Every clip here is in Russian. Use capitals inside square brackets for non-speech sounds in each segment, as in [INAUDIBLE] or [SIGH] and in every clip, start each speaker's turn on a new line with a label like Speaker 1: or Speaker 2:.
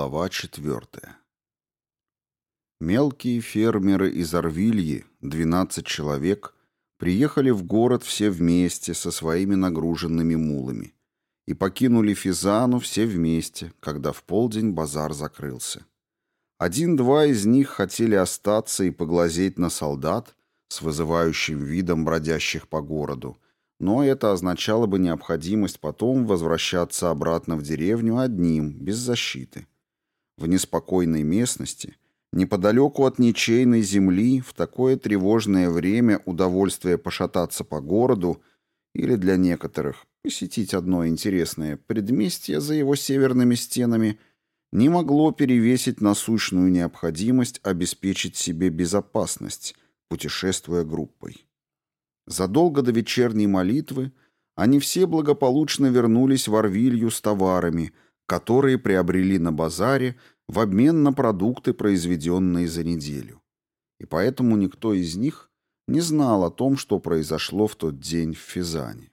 Speaker 1: Глава четвертая. Мелкие фермеры из Орвильи, 12 человек, приехали в город все вместе со своими нагруженными мулами и покинули Физану все вместе, когда в полдень базар закрылся. Один-два из них хотели остаться и поглазеть на солдат с вызывающим видом бродящих по городу, но это означало бы необходимость потом возвращаться обратно в деревню одним, без защиты. В неспокойной местности, неподалеку от ничейной земли, в такое тревожное время удовольствие пошататься по городу или для некоторых посетить одно интересное предместье за его северными стенами не могло перевесить насущную необходимость обеспечить себе безопасность, путешествуя группой. Задолго до вечерней молитвы они все благополучно вернулись в Орвилью с товарами, которые приобрели на базаре в обмен на продукты, произведенные за неделю. И поэтому никто из них не знал о том, что произошло в тот день в Физане.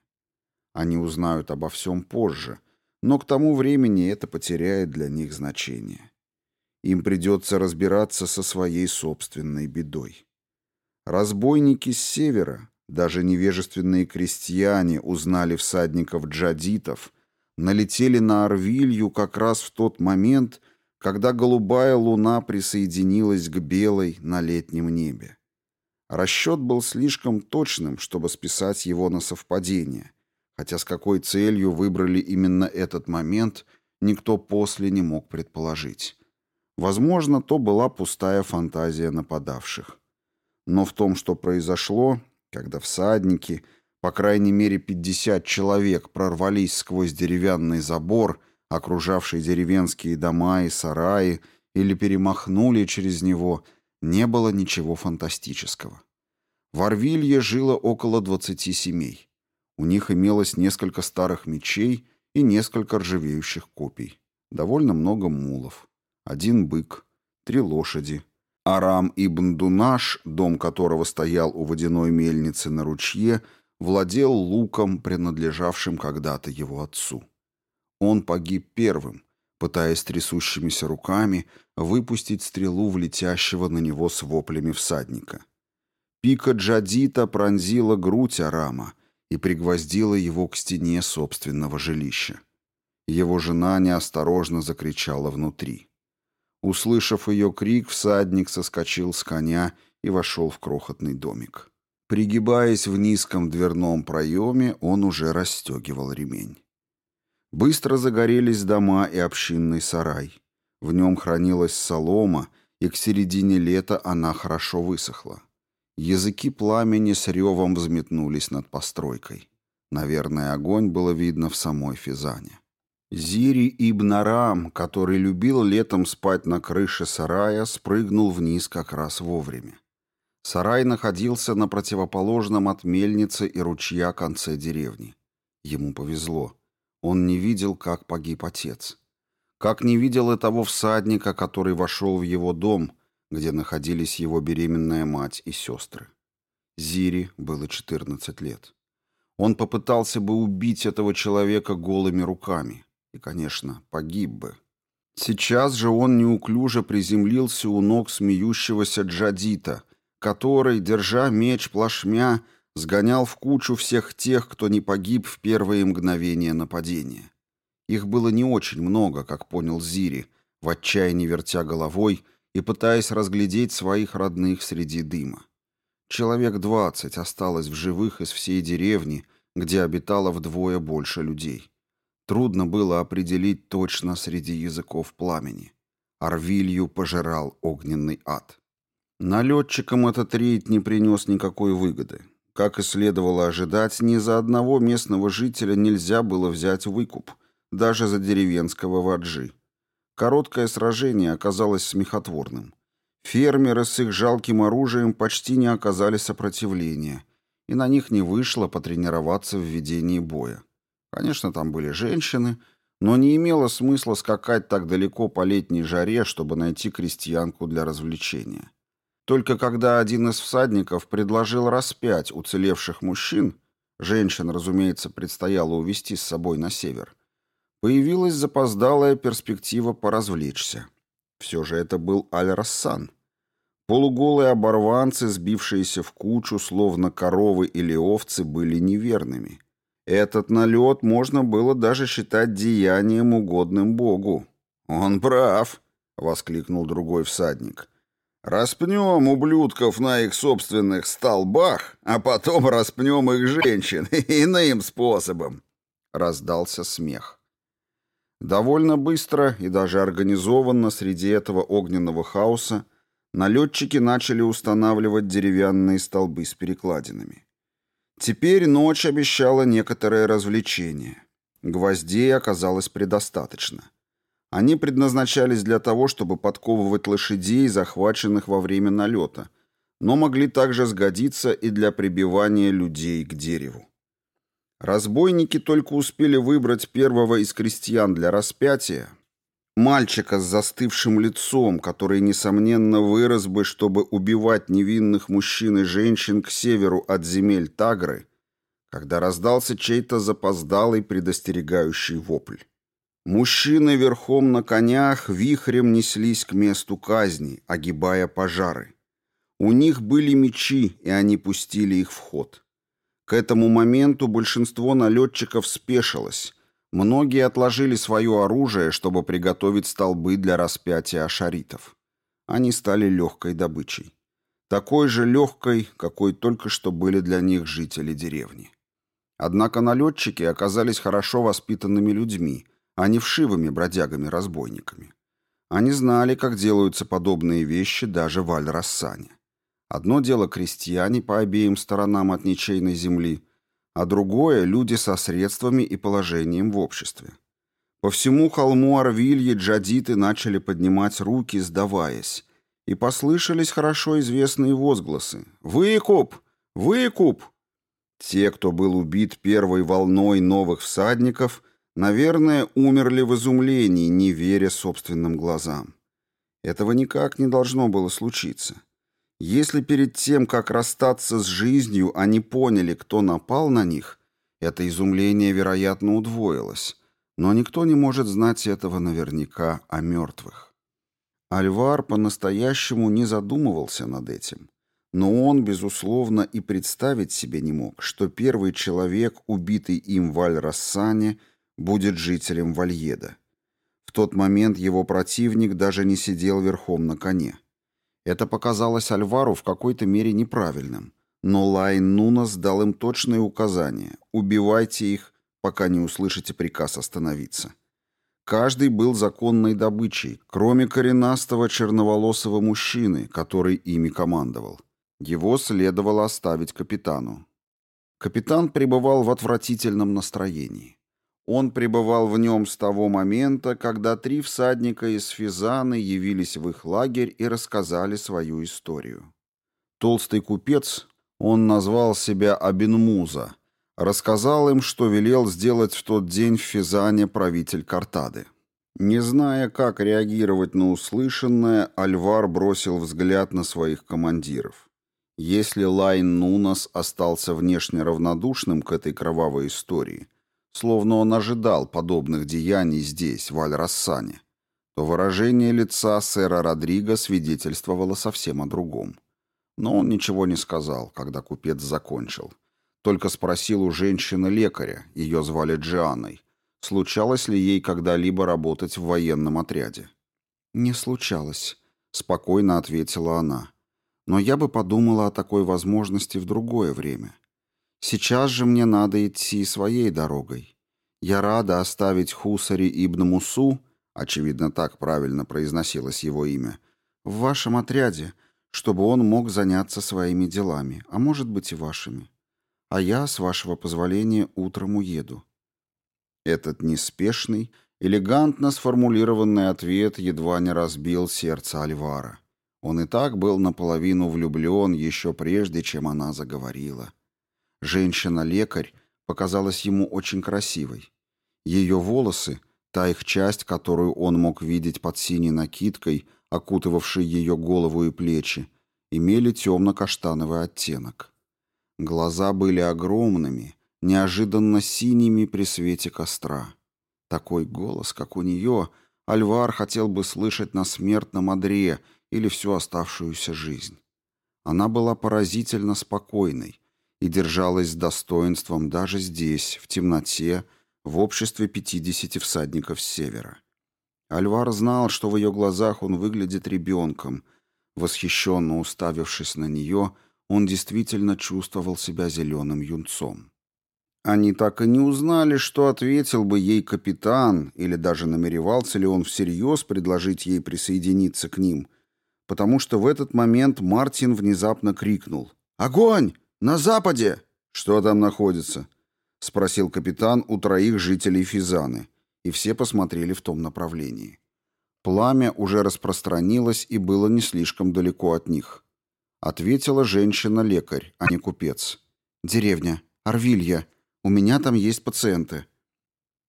Speaker 1: Они узнают обо всем позже, но к тому времени это потеряет для них значение. Им придется разбираться со своей собственной бедой. Разбойники с севера, даже невежественные крестьяне узнали всадников-джадитов, налетели на Арвилью как раз в тот момент, когда голубая луна присоединилась к белой на летнем небе. Расчет был слишком точным, чтобы списать его на совпадение, хотя с какой целью выбрали именно этот момент, никто после не мог предположить. Возможно, то была пустая фантазия нападавших. Но в том, что произошло, когда всадники, по крайней мере 50 человек, прорвались сквозь деревянный забор, окружавший деревенские дома и сараи, или перемахнули через него, не было ничего фантастического. В Орвилье жило около 20 семей. У них имелось несколько старых мечей и несколько ржавеющих копий. Довольно много мулов. Один бык, три лошади, Арам ибн Дунаш, дом которого стоял у водяной мельницы на ручье, владел луком, принадлежавшим когда-то его отцу. Он погиб первым, пытаясь трясущимися руками выпустить стрелу в летящего на него с воплями всадника. Пика Джадита пронзила грудь Арама и пригвоздила его к стене собственного жилища. Его жена неосторожно закричала внутри. Услышав ее крик, всадник соскочил с коня и вошел в крохотный домик. Пригибаясь в низком дверном проеме, он уже расстегивал ремень. Быстро загорелись дома и общинный сарай. В нем хранилась солома, и к середине лета она хорошо высохла. Языки пламени с ревом взметнулись над постройкой. Наверное, огонь было видно в самой Физане. Зири ибн Арам, который любил летом спать на крыше сарая, спрыгнул вниз как раз вовремя. Сарай находился на противоположном от мельницы и ручья конце деревни. Ему повезло. Он не видел, как погиб отец. Как не видел и того всадника, который вошел в его дом, где находились его беременная мать и сестры. Зири было 14 лет. Он попытался бы убить этого человека голыми руками и, конечно, погиб бы. Сейчас же он неуклюже приземлился у ног смеющегося Джадита, который, держа меч плашмя, сгонял в кучу всех тех, кто не погиб в первые мгновения нападения. Их было не очень много, как понял Зири, в отчаянии вертя головой и пытаясь разглядеть своих родных среди дыма. Человек двадцать осталось в живых из всей деревни, где обитало вдвое больше людей. Трудно было определить точно среди языков пламени. Арвилью пожирал огненный ад. Налетчикам этот рейд не принес никакой выгоды. Как и следовало ожидать, ни за одного местного жителя нельзя было взять выкуп, даже за деревенского ваджи. Короткое сражение оказалось смехотворным. Фермеры с их жалким оружием почти не оказали сопротивления, и на них не вышло потренироваться в ведении боя. Конечно, там были женщины, но не имело смысла скакать так далеко по летней жаре, чтобы найти крестьянку для развлечения. Только когда один из всадников предложил распять уцелевших мужчин, женщин, разумеется, предстояло увезти с собой на север, Появилась запоздалая перспектива поразвлечься. Все же это был Аль-Рассан. Полуголые оборванцы, сбившиеся в кучу, словно коровы или овцы, были неверными. Этот налет можно было даже считать деянием, угодным Богу. «Он прав», — воскликнул другой всадник. «Распнем ублюдков на их собственных столбах, а потом распнем их женщин [LAUGHS] иным способом», — раздался смех. Довольно быстро и даже организованно среди этого огненного хаоса налетчики начали устанавливать деревянные столбы с перекладинами. Теперь ночь обещала некоторое развлечение. Гвоздей оказалось предостаточно. Они предназначались для того, чтобы подковывать лошадей, захваченных во время налета, но могли также сгодиться и для прибивания людей к дереву. Разбойники только успели выбрать первого из крестьян для распятия, мальчика с застывшим лицом, который, несомненно, вырос бы, чтобы убивать невинных мужчин и женщин к северу от земель Тагры, когда раздался чей-то запоздалый предостерегающий вопль. Мужчины верхом на конях вихрем неслись к месту казни, огибая пожары. У них были мечи, и они пустили их в ход. К этому моменту большинство налетчиков спешилось. Многие отложили свое оружие, чтобы приготовить столбы для распятия ашаритов. Они стали легкой добычей. Такой же легкой, какой только что были для них жители деревни. Однако налетчики оказались хорошо воспитанными людьми, а не вшивыми бродягами-разбойниками. Они знали, как делаются подобные вещи даже в Аль-Рассане. Одно дело крестьяне по обеим сторонам от ничейной земли, а другое – люди со средствами и положением в обществе. По всему холму Арвильи джадиты начали поднимать руки, сдаваясь, и послышались хорошо известные возгласы «Выкуп! Выкуп!». Те, кто был убит первой волной новых всадников, наверное, умерли в изумлении, не веря собственным глазам. Этого никак не должно было случиться. Если перед тем, как расстаться с жизнью, они поняли, кто напал на них, это изумление, вероятно, удвоилось. Но никто не может знать этого наверняка о мертвых. Альвар по-настоящему не задумывался над этим. Но он, безусловно, и представить себе не мог, что первый человек, убитый им в Аль-Рассане, будет жителем Вальеда. В тот момент его противник даже не сидел верхом на коне. Это показалось Альвару в какой-то мере неправильным. Но Лайн Нунас дал им точные указания. Убивайте их, пока не услышите приказ остановиться. Каждый был законной добычей, кроме коренастого черноволосого мужчины, который ими командовал. Его следовало оставить капитану. Капитан пребывал в отвратительном настроении. Он пребывал в нем с того момента, когда три всадника из Физаны явились в их лагерь и рассказали свою историю. Толстый купец, он назвал себя Абинмуза, рассказал им, что велел сделать в тот день в Физане правитель Картады. Не зная, как реагировать на услышанное, Альвар бросил взгляд на своих командиров. Если Лайн Нунас остался внешне равнодушным к этой кровавой истории – словно он ожидал подобных деяний здесь, в Аль-Рассане, то выражение лица сэра Родриго свидетельствовало совсем о другом. Но он ничего не сказал, когда купец закончил. Только спросил у женщины-лекаря, ее звали Джианой, случалось ли ей когда-либо работать в военном отряде. «Не случалось», — спокойно ответила она. «Но я бы подумала о такой возможности в другое время. Сейчас же мне надо идти своей дорогой. Я рада оставить Хусари ибн Мусу, очевидно, так правильно произносилось его имя, в вашем отряде, чтобы он мог заняться своими делами, а может быть и вашими. А я, с вашего позволения, утром уеду. Этот неспешный, элегантно сформулированный ответ едва не разбил сердце Альвара. Он и так был наполовину влюблен еще прежде, чем она заговорила. Женщина-лекарь показалась ему очень красивой. Ее волосы, та их часть, которую он мог видеть под синей накидкой, окутывавшей ее голову и плечи, имели темно-каштановый оттенок. Глаза были огромными, неожиданно синими при свете костра. Такой голос, как у нее, Альвар хотел бы слышать на смертном одре или всю оставшуюся жизнь. Она была поразительно спокойной и держалась с достоинством даже здесь, в темноте, в обществе пятидесяти всадников с севера. Альвар знал, что в ее глазах он выглядит ребенком. Восхищенно уставившись на нее, он действительно чувствовал себя зеленым юнцом. Они так и не узнали, что ответил бы ей капитан, или даже намеревался ли он всерьез предложить ей присоединиться к ним, потому что в этот момент Мартин внезапно крикнул «Огонь! На западе!» «Что там находится?» — спросил капитан у троих жителей Физаны и все посмотрели в том направлении. Пламя уже распространилось и было не слишком далеко от них. Ответила женщина-лекарь, а не купец. «Деревня. Арвилья. У меня там есть пациенты».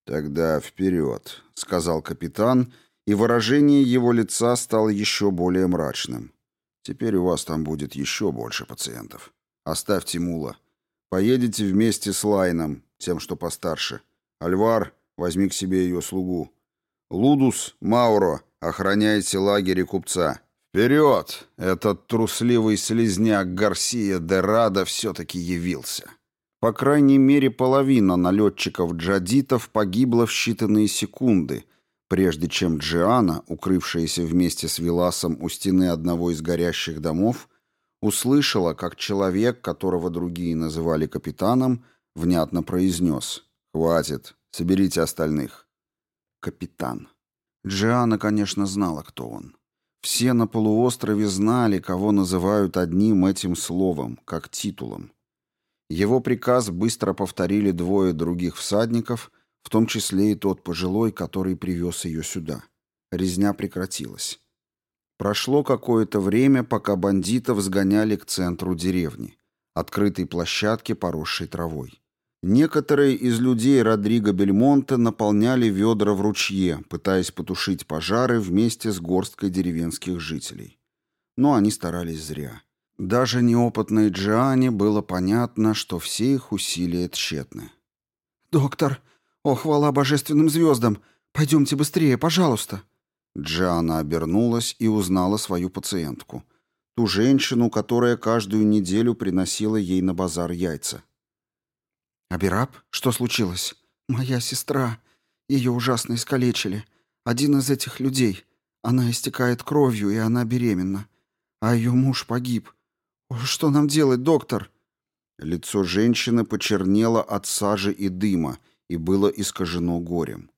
Speaker 1: «Тогда вперед», — сказал капитан, и выражение его лица стало еще более мрачным. «Теперь у вас там будет еще больше пациентов. Оставьте мула. Поедете вместе с Лайном, тем, что постарше. Альвар, Возьми к себе ее слугу. Лудус, Мауро, охраняйте лагерь купца. Вперед! Этот трусливый слезняк Гарсия де Рада все-таки явился. По крайней мере, половина налетчиков-джадитов погибла в считанные секунды, прежде чем Джиана, укрывшаяся вместе с Виласом у стены одного из горящих домов, услышала, как человек, которого другие называли капитаном, внятно произнес «Хватит, Соберите остальных. Капитан. Джиана, конечно, знала, кто он. Все на полуострове знали, кого называют одним этим словом, как титулом. Его приказ быстро повторили двое других всадников, в том числе и тот пожилой, который привез ее сюда. Резня прекратилась. Прошло какое-то время, пока бандитов сгоняли к центру деревни, открытой площадке, поросшей травой. Некоторые из людей Родриго Бельмонта наполняли ведра в ручье, пытаясь потушить пожары вместе с горсткой деревенских жителей. Но они старались зря. Даже неопытной Джиане было понятно, что все их усилия тщетны.
Speaker 2: «Доктор, о, хвала божественным звездам! Пойдемте быстрее, пожалуйста!»
Speaker 1: Джиана обернулась и узнала свою пациентку. Ту женщину, которая каждую неделю приносила ей на базар яйца.
Speaker 2: «Абираб, что случилось?» «Моя сестра. Ее ужасно искалечили. Один из этих людей. Она истекает кровью, и она беременна. А ее муж погиб. Что нам делать, доктор?»
Speaker 1: Лицо женщины почернело от сажи и дыма и было искажено горем.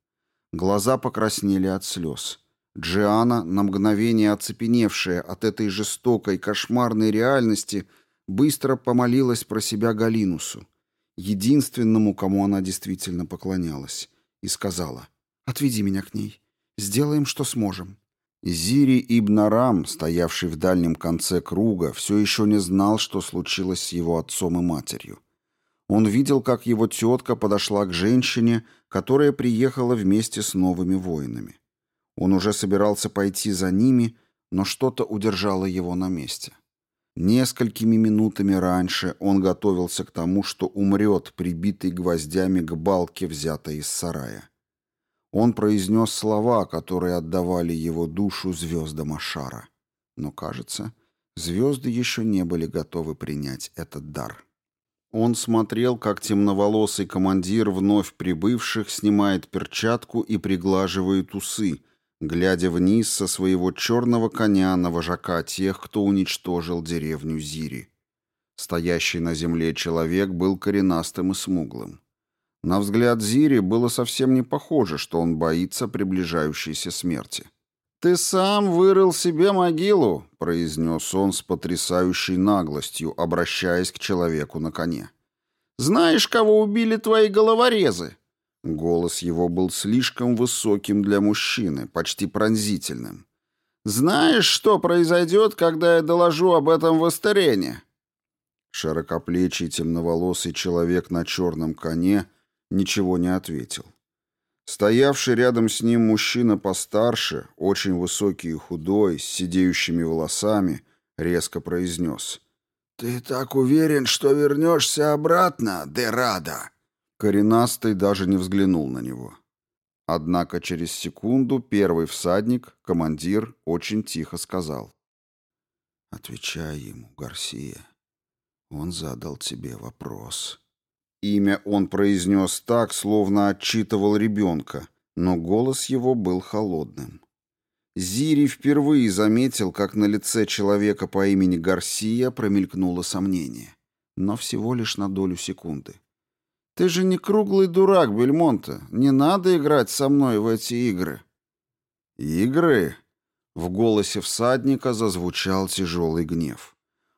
Speaker 1: Глаза покраснели от слез. Джиана, на мгновение оцепеневшая от этой жестокой, кошмарной реальности, быстро помолилась про себя Галинусу единственному, кому она действительно поклонялась, и сказала «Отведи меня к ней. Сделаем, что сможем». Зири ибн Арам, стоявший в дальнем конце круга, все еще не знал, что случилось с его отцом и матерью. Он видел, как его тетка подошла к женщине, которая приехала вместе с новыми воинами. Он уже собирался пойти за ними, но что-то удержало его на месте. Несколькими минутами раньше он готовился к тому, что умрет, прибитый гвоздями к балке, взятой из сарая. Он произнес слова, которые отдавали его душу звездам Ашара. Но, кажется, звезды еще не были готовы принять этот дар. Он смотрел, как темноволосый командир вновь прибывших снимает перчатку и приглаживает усы, глядя вниз со своего черного коня на вожака тех, кто уничтожил деревню Зири. Стоящий на земле человек был коренастым и смуглым. На взгляд Зири было совсем не похоже, что он боится приближающейся смерти. «Ты сам вырыл себе могилу», — произнес он с потрясающей наглостью, обращаясь к человеку на коне. «Знаешь, кого убили твои головорезы? Голос его был слишком высоким для мужчины, почти пронзительным. «Знаешь, что произойдет, когда я доложу об этом в Астерене?» Широкоплечий темноволосый человек на черном коне ничего не ответил. Стоявший рядом с ним мужчина постарше, очень высокий и худой, с сидеющими волосами, резко произнес. «Ты так уверен, что вернешься обратно, Дерада?» Коренастый даже не взглянул на него. Однако через секунду первый всадник, командир, очень тихо сказал.
Speaker 2: «Отвечай ему, Гарсия. Он задал тебе вопрос».
Speaker 1: Имя он произнес так, словно отчитывал ребенка, но голос его был холодным. Зири впервые заметил, как на лице человека по имени Гарсия промелькнуло сомнение, но всего лишь на долю секунды. «Ты же не круглый дурак, Бельмонте. Не надо играть со мной в эти игры». «Игры?» В голосе всадника зазвучал тяжелый гнев.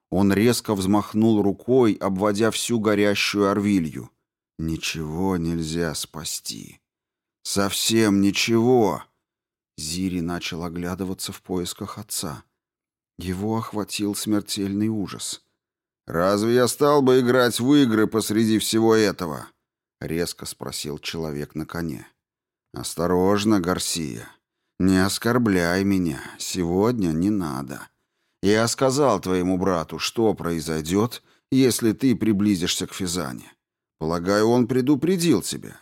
Speaker 1: Он резко взмахнул рукой, обводя всю горящую орвилью. «Ничего нельзя спасти. Совсем ничего!» Зири начал оглядываться в поисках отца. Его охватил смертельный ужас. «Разве я стал бы играть в игры посреди всего этого?» — резко спросил человек на коне. «Осторожно, Гарсия. Не оскорбляй меня. Сегодня не надо. Я сказал твоему брату, что произойдет, если ты приблизишься к Физане. Полагаю, он предупредил тебя.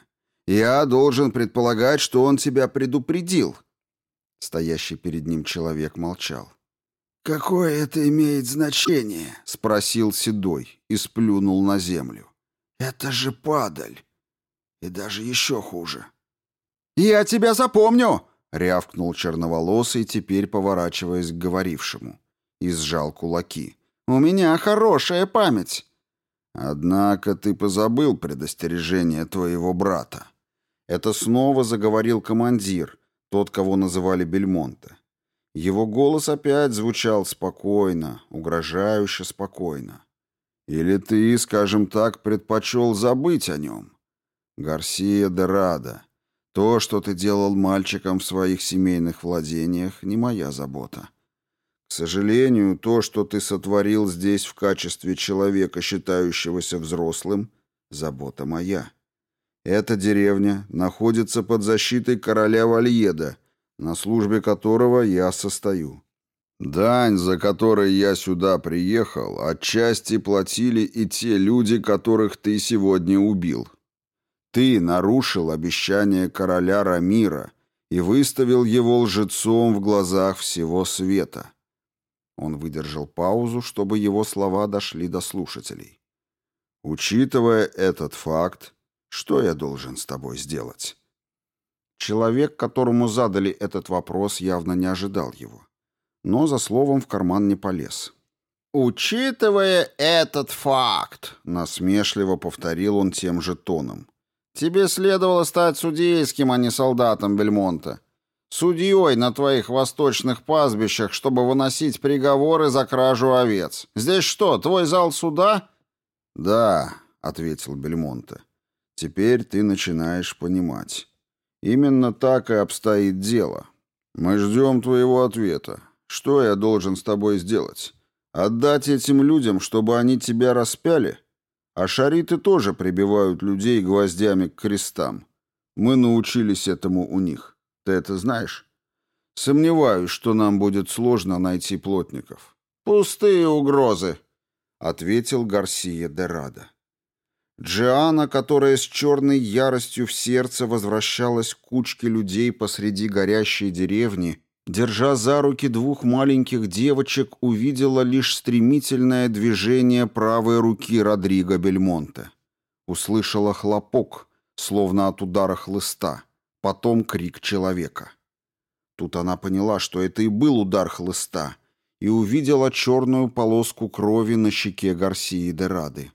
Speaker 1: Я должен предполагать, что он тебя предупредил». Стоящий перед ним человек молчал.
Speaker 2: «Какое это имеет значение?» — спросил Седой и сплюнул на землю. «Это же падаль. И даже еще хуже».
Speaker 1: «Я тебя запомню!» — рявкнул черноволосый, теперь поворачиваясь к говорившему. И сжал кулаки. «У меня хорошая память!» «Однако ты позабыл предостережение твоего брата». Это снова заговорил командир, тот, кого называли Бельмонте. Его голос опять звучал спокойно, угрожающе спокойно. «Или ты, скажем так, предпочел забыть о нем? Гарсия де Рада, то, что ты делал мальчиком в своих семейных владениях, не моя забота. К сожалению, то, что ты сотворил здесь в качестве человека, считающегося взрослым, забота моя. Эта деревня находится под защитой короля Вальеда, на службе которого я состою. Дань, за которой я сюда приехал, отчасти платили и те люди, которых ты сегодня убил. Ты нарушил обещание короля Рамира и выставил его лжецом в глазах всего света. Он выдержал паузу, чтобы его слова дошли до слушателей. Учитывая этот факт, что я должен с тобой сделать? Человек, которому задали этот вопрос, явно не ожидал его. Но за словом в карман не полез. «Учитывая этот факт», — насмешливо повторил он тем же тоном, «тебе следовало стать судейским, а не солдатом Бельмонта. Судьей на твоих восточных пастбищах, чтобы выносить приговоры за кражу овец. Здесь что, твой зал суда?» «Да», — ответил Бельмонте. «Теперь ты начинаешь понимать». Именно так и обстоит дело. Мы ждем твоего ответа. Что я должен с тобой сделать? Отдать этим людям, чтобы они тебя распяли? А шариты тоже прибивают людей гвоздями к крестам. Мы научились этому у них. Ты это знаешь? Сомневаюсь, что нам будет сложно найти плотников. Пустые угрозы, ответил Гарсия де Рада. Джиана, которая с черной яростью в сердце возвращалась к кучке людей посреди горящей деревни, держа за руки двух маленьких девочек, увидела лишь стремительное движение правой руки Родриго Бельмонте. Услышала хлопок, словно от удара хлыста, потом крик человека. Тут она поняла, что это и был удар хлыста, и увидела черную полоску крови на щеке Гарсии де Рады.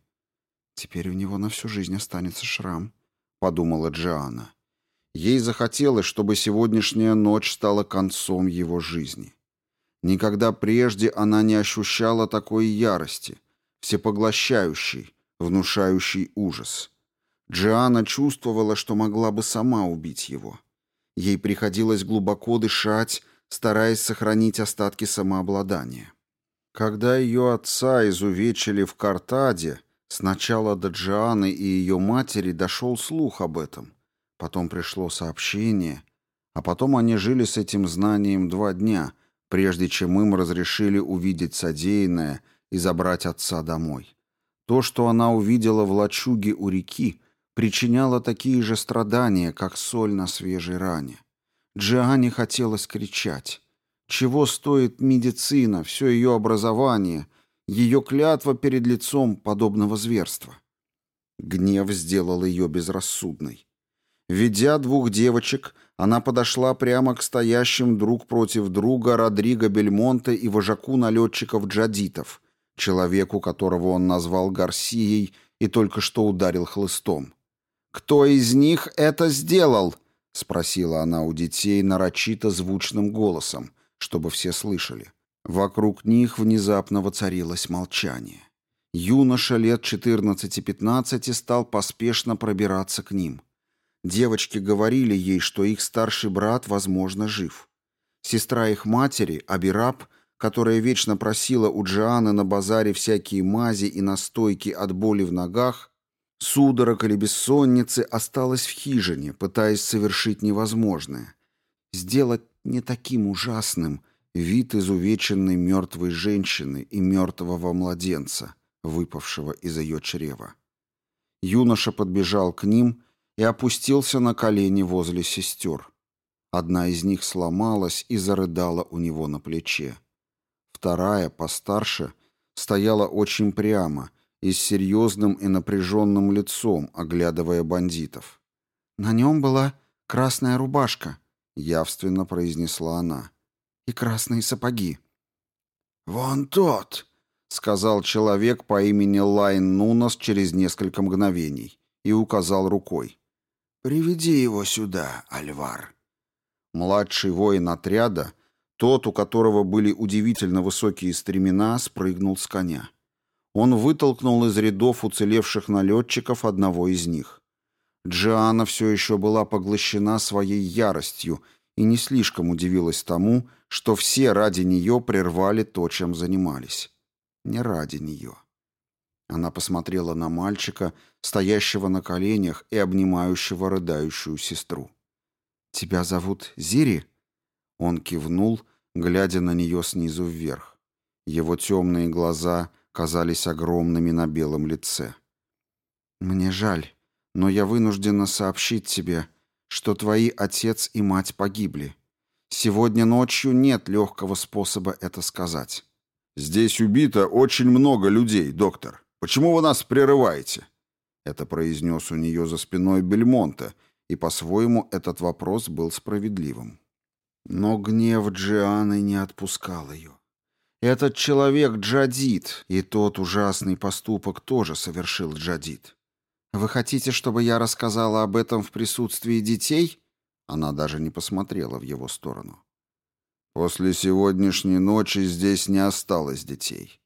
Speaker 1: «Теперь у него на всю жизнь останется шрам», — подумала Джиана. Ей захотелось, чтобы сегодняшняя ночь стала концом его жизни. Никогда прежде она не ощущала такой ярости, всепоглощающей, внушающей ужас. Джиана чувствовала, что могла бы сама убить его. Ей приходилось глубоко дышать, стараясь сохранить остатки самообладания. Когда ее отца изувечили в Картаде, Сначала до Джианы и ее матери дошел слух об этом. Потом пришло сообщение. А потом они жили с этим знанием два дня, прежде чем им разрешили увидеть содеянное и забрать отца домой. То, что она увидела в лачуге у реки, причиняла такие же страдания, как соль на свежей ране. Джиане хотелось кричать. Чего стоит медицина, все ее образование, ее клятва перед лицом подобного зверства? Гнев сделал ее безрассудной. Ведя двух девочек, она подошла прямо к стоящим друг против друга Родриго Бельмонте и вожаку налетчиков-джадитов, человеку, которого он назвал Гарсией и только что ударил хлыстом. «Кто из них это сделал?» — спросила она у детей нарочито звучным голосом, чтобы все слышали. Вокруг них внезапно воцарилось молчание. Юноша лет 14-15 стал поспешно пробираться к ним. Девочки говорили ей, что их старший брат, возможно, жив. Сестра их матери, Абираб, которая вечно просила у Джианы на базаре всякие мази и настойки от боли в ногах, судорог или бессонницы, осталась в хижине, пытаясь совершить невозможное. Сделать не таким ужасным вид изувеченной мертвой женщины и мертвого младенца, выпавшего из ее чрева. Юноша подбежал к ним и опустился на колени возле сестер. Одна из них сломалась и зарыдала у него на плече. Вторая, постарше, стояла очень прямо и с серьезным и напряженным лицом, оглядывая бандитов.
Speaker 2: «На нем была красная рубашка», —
Speaker 1: явственно произнесла она.
Speaker 2: «И красные сапоги».
Speaker 1: «Вон тот», — сказал человек по имени Лайн Нунас через несколько мгновений и указал рукой. «Приведи его сюда, Альвар». Младший воин отряда, тот, у которого были удивительно высокие стремена, спрыгнул с коня. Он вытолкнул из рядов уцелевших налетчиков одного из них. Джиана все еще была поглощена своей яростью и не слишком удивилась тому, что все ради нее прервали то, чем занимались. Не ради нее. Она посмотрела на мальчика, стоящего на коленях и обнимающего рыдающую сестру. «Тебя зовут Зири?» Он кивнул, глядя на нее снизу вверх. Его темные глаза казались огромными на белом лице. «Мне жаль, но я вынуждена сообщить тебе, что твои отец и мать погибли. Сегодня ночью нет легкого способа это сказать». «Здесь убито очень много людей, доктор. Почему вы нас прерываете?» Это произнес у нее за спиной Бельмонта, и по-своему этот вопрос был справедливым. Но гнев Джианы не отпускал ее. Этот человек Джадид, и тот ужасный поступок тоже совершил Джадид. «Вы хотите, чтобы я рассказала об этом в присутствии детей?» Она даже не посмотрела в его сторону. «После сегодняшней ночи здесь не осталось детей».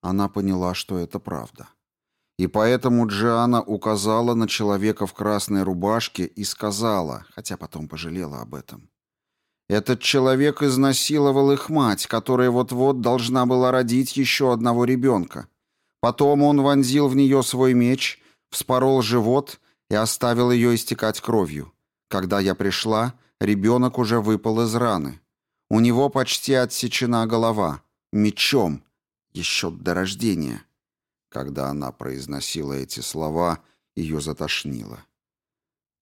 Speaker 1: Она поняла, что это правда. И поэтому Джиана указала на человека в красной рубашке и сказала, хотя потом пожалела об этом. Этот человек изнасиловал их мать, которая вот-вот должна была родить еще одного ребенка. Потом он вонзил в нее свой меч, вспорол живот и оставил ее истекать кровью. Когда я пришла, ребенок уже выпал из раны. У него почти отсечена голова. Мечом. Еще до рождения. Когда она произносила эти слова, ее затошнило.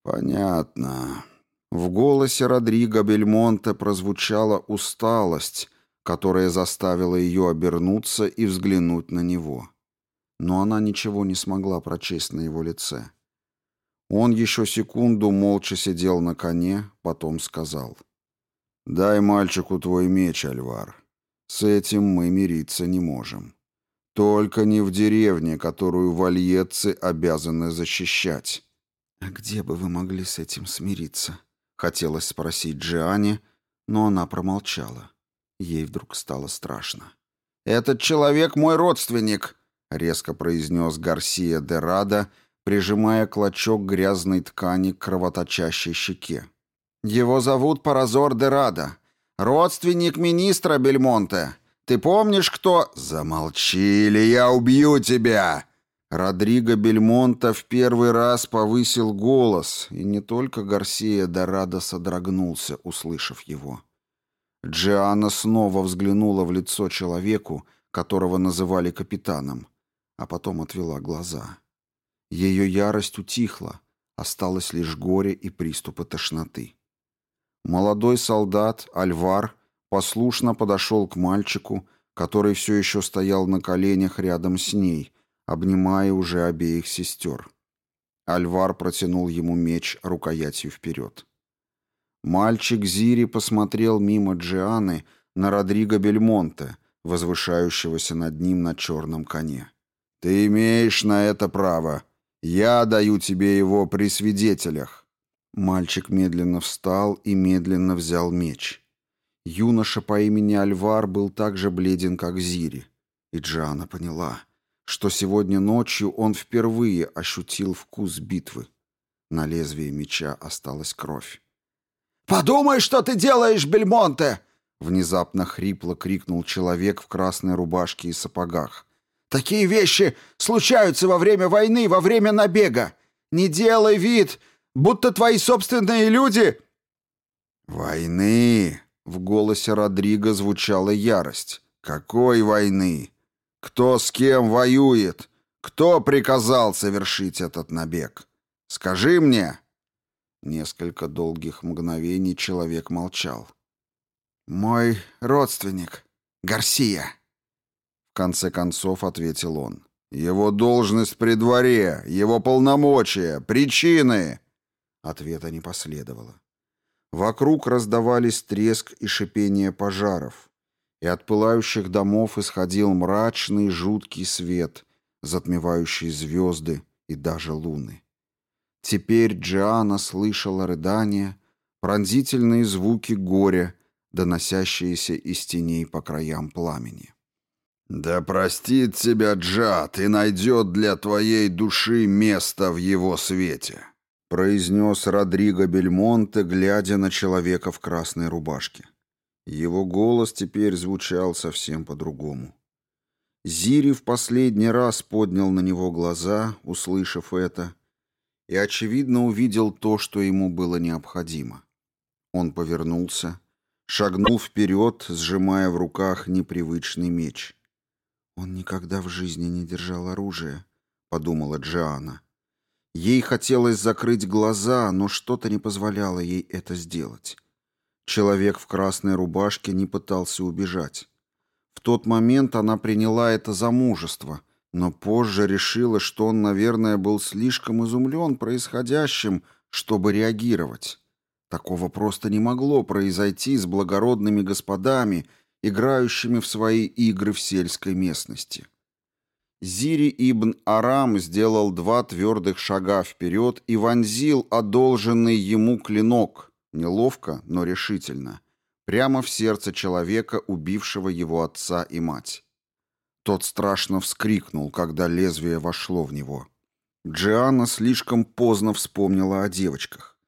Speaker 1: «Понятно». В голосе Родриго Бельмонте прозвучала усталость, которая заставила ее обернуться и взглянуть на него. Но она ничего не смогла прочесть на его лице. Он еще секунду молча сидел на коне, потом сказал. «Дай мальчику твой меч, Альвар. С этим мы мириться не можем». Только не в деревне, которую вальетцы обязаны защищать. «А где бы вы могли с этим смириться?» Хотелось спросить Джиане, но она промолчала. Ей вдруг стало страшно. «Этот человек мой родственник», — резко произнес Гарсия де Рада, прижимая клочок грязной ткани к кровоточащей щеке. «Его зовут Паразор де Рада, родственник министра Бельмонте. Ты помнишь, кто...» «Замолчи, или я убью тебя!» Родриго Бельмонта в первый раз повысил голос, и не только Гарсия Дорадо содрогнулся, услышав его. Джиана снова взглянула в лицо человеку, которого называли капитаном, а потом отвела глаза. Ее ярость утихла, осталось лишь горе и приступы тошноты. Молодой солдат, Альвар, послушно подошел к мальчику, который все еще стоял на коленях рядом с ней, обнимая уже обеих сестер. Альвар протянул ему меч рукоятью вперед. Мальчик Зири посмотрел мимо Джианы на Родриго Бельмонте, возвышающегося над ним на черном коне. «Ты имеешь на это право. Я даю тебе его при свидетелях». Мальчик медленно встал и медленно взял меч. Юноша по имени Альвар был так же бледен, как Зири. И Джиана поняла, что сегодня ночью он впервые ощутил вкус битвы. На лезвии меча осталась кровь.
Speaker 2: «Подумай, что ты делаешь, Бельмонте!»
Speaker 1: Внезапно хрипло крикнул человек в красной рубашке и сапогах.
Speaker 2: «Такие вещи случаются во время войны, во время набега! Не делай вид, будто твои собственные люди...»
Speaker 1: «Войны!» — в голосе Родриго звучала ярость. «Какой войны? Кто с кем воюет? Кто приказал совершить этот набег? Скажи мне!» Несколько долгих мгновений человек молчал.
Speaker 2: «Мой родственник, Гарсия», —
Speaker 1: в конце концов ответил он. «Его должность при дворе, его полномочия, причины!» Ответа не последовало. Вокруг раздавались треск и шипение пожаров, и от пылающих домов исходил мрачный жуткий свет, затмевающий звезды и даже луны. Теперь Джиана слышала рыдания, пронзительные звуки горя, доносящиеся из теней по краям пламени. «Да простит тебя Джад и найдет для твоей души место в его свете», произнес Родриго Бельмонте, глядя на человека в красной рубашке. Его голос теперь звучал совсем по-другому. Зири в последний раз поднял на него глаза, услышав это, и, очевидно, увидел то, что ему было необходимо. Он повернулся, шагнул вперед, сжимая в руках непривычный меч. «Он никогда в жизни не держал оружия», — подумала Джиана. Ей хотелось закрыть глаза, но что-то не позволяло ей это сделать. Человек в красной рубашке не пытался убежать. В тот момент она приняла это за мужество — но позже решила, что он, наверное, был слишком изумлен происходящим, чтобы реагировать. Такого просто не могло произойти с благородными господами, играющими в свои игры в сельской местности. Зири ибн Арам сделал два твердых шага вперед и вонзил одолженный ему клинок, неловко, но решительно, прямо в сердце человека, убившего его отца и мать. Тот страшно вскрикнул, когда лезвие вошло в него. Джианна слишком поздно вспомнила о девочках.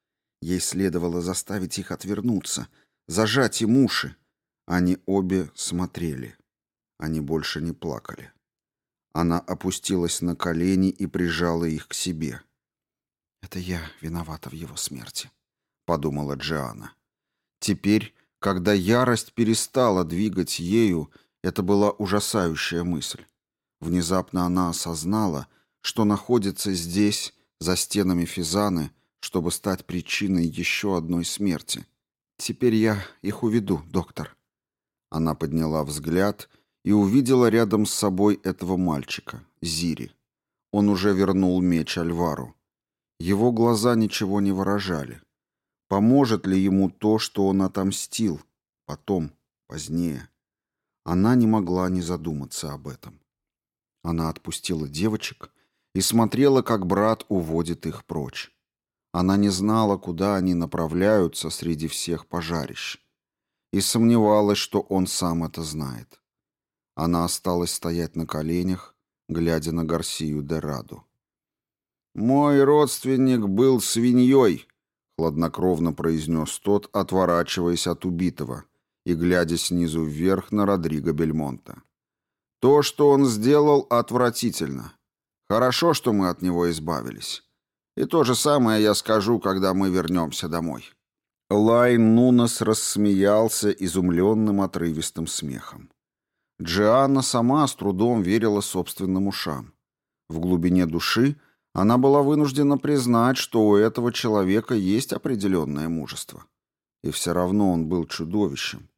Speaker 1: Ей следовало заставить их отвернуться, зажать им уши. Они обе смотрели. Они больше не плакали. Она опустилась на колени и прижала их к себе. «Это я виновата в его смерти», — подумала Джианна. Теперь, когда ярость перестала двигать ею, это была ужасающая мысль. Внезапно она осознала, что находится здесь, за стенами Физаны, чтобы стать причиной еще одной смерти. «Теперь я их уведу, доктор». Она подняла взгляд и увидела рядом с собой этого мальчика, Зири. Он уже вернул меч Альвару. Его глаза ничего не выражали. Поможет ли ему то, что он отомстил? Потом, позднее. Она не могла не задуматься об этом. Она отпустила девочек и смотрела, как брат уводит их прочь. Она не знала, куда они направляются среди всех пожарищ, и сомневалась, что он сам это знает. Она осталась стоять на коленях, глядя на Гарсию де Раду. «Мой родственник был свиньей», — хладнокровно произнес тот, отворачиваясь от убитого, и глядя снизу вверх на Родриго Бельмонта. То, что он сделал, отвратительно. Хорошо, что мы от него избавились. И то же самое я скажу, когда мы вернемся домой». Лайн Нунас рассмеялся изумленным отрывистым смехом. Джианна сама с трудом верила собственным ушам. В глубине души Она была вынуждена признать, что у этого человека есть определенное мужество. И все равно он был чудовищем.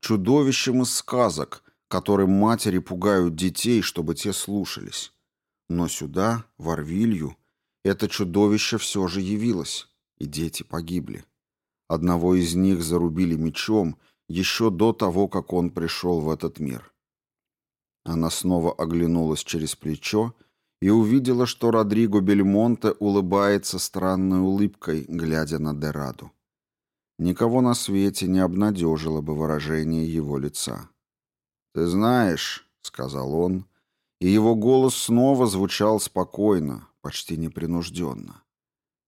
Speaker 1: Чудовищем из сказок, которым матери пугают детей, чтобы те слушались. Но сюда, в Орвилью, это чудовище все же явилось, и дети погибли. Одного из них зарубили мечом еще до того, как он пришел в этот мир. Она снова оглянулась через плечо и увидела, что Родриго Бельмонте улыбается странной улыбкой, глядя на Дераду. Никого на свете не обнадежило бы выражение его лица. «Ты знаешь», — сказал он, и его голос снова звучал спокойно, почти непринужденно.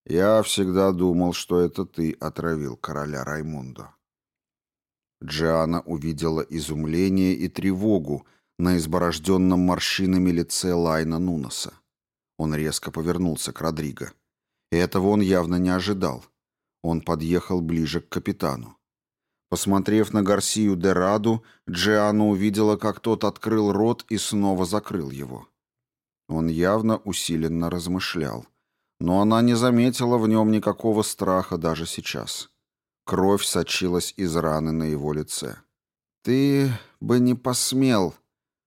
Speaker 1: «Я всегда думал, что это ты отравил короля Раймунда». Джиана увидела изумление и тревогу на изборожденном морщинами лице Лайна Нунаса. Он резко повернулся к Родриго. Этого он явно не ожидал. Он подъехал ближе к капитану. Посмотрев на Гарсию де Раду, Джиана увидела, как тот открыл рот и снова закрыл его. Он явно усиленно размышлял. Но она не заметила в нем никакого страха даже сейчас. Кровь сочилась из раны на его лице. «Ты бы не посмел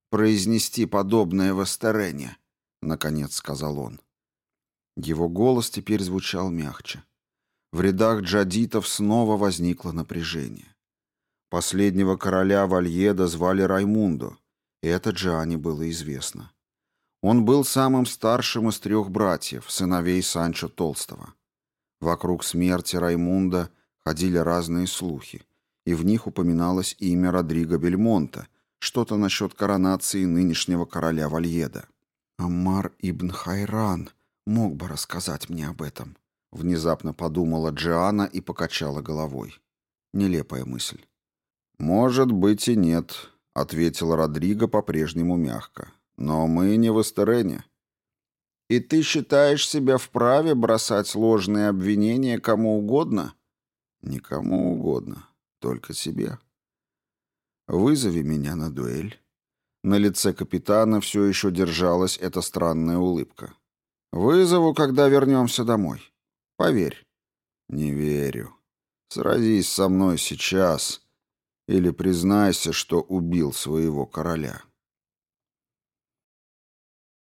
Speaker 1: произнести подобное в Эстерене», — наконец сказал он. Его голос теперь звучал мягче. В рядах джадитов снова возникло напряжение. Последнего короля Вальеда звали Раймундо, и это Джиане было известно. Он был самым старшим из трех братьев, сыновей Санчо Толстого. Вокруг смерти Раймунда ходили разные слухи, и в них упоминалось имя Родриго Бельмонта, что-то насчет коронации нынешнего короля Вальеда. «Аммар ибн Хайран мог бы рассказать мне об этом», — внезапно подумала Джиана и покачала головой. Нелепая мысль. «Может быть и нет», — ответил Родриго по-прежнему мягко. «Но мы не в Эстерене». «И ты считаешь себя вправе бросать ложные обвинения кому угодно?» «Никому угодно, только себе». «Вызови меня на дуэль». На лице капитана все еще держалась эта странная улыбка. «Вызову, когда вернемся домой. Поверь». «Не верю. Сразись со мной сейчас» или признайся, что убил своего короля.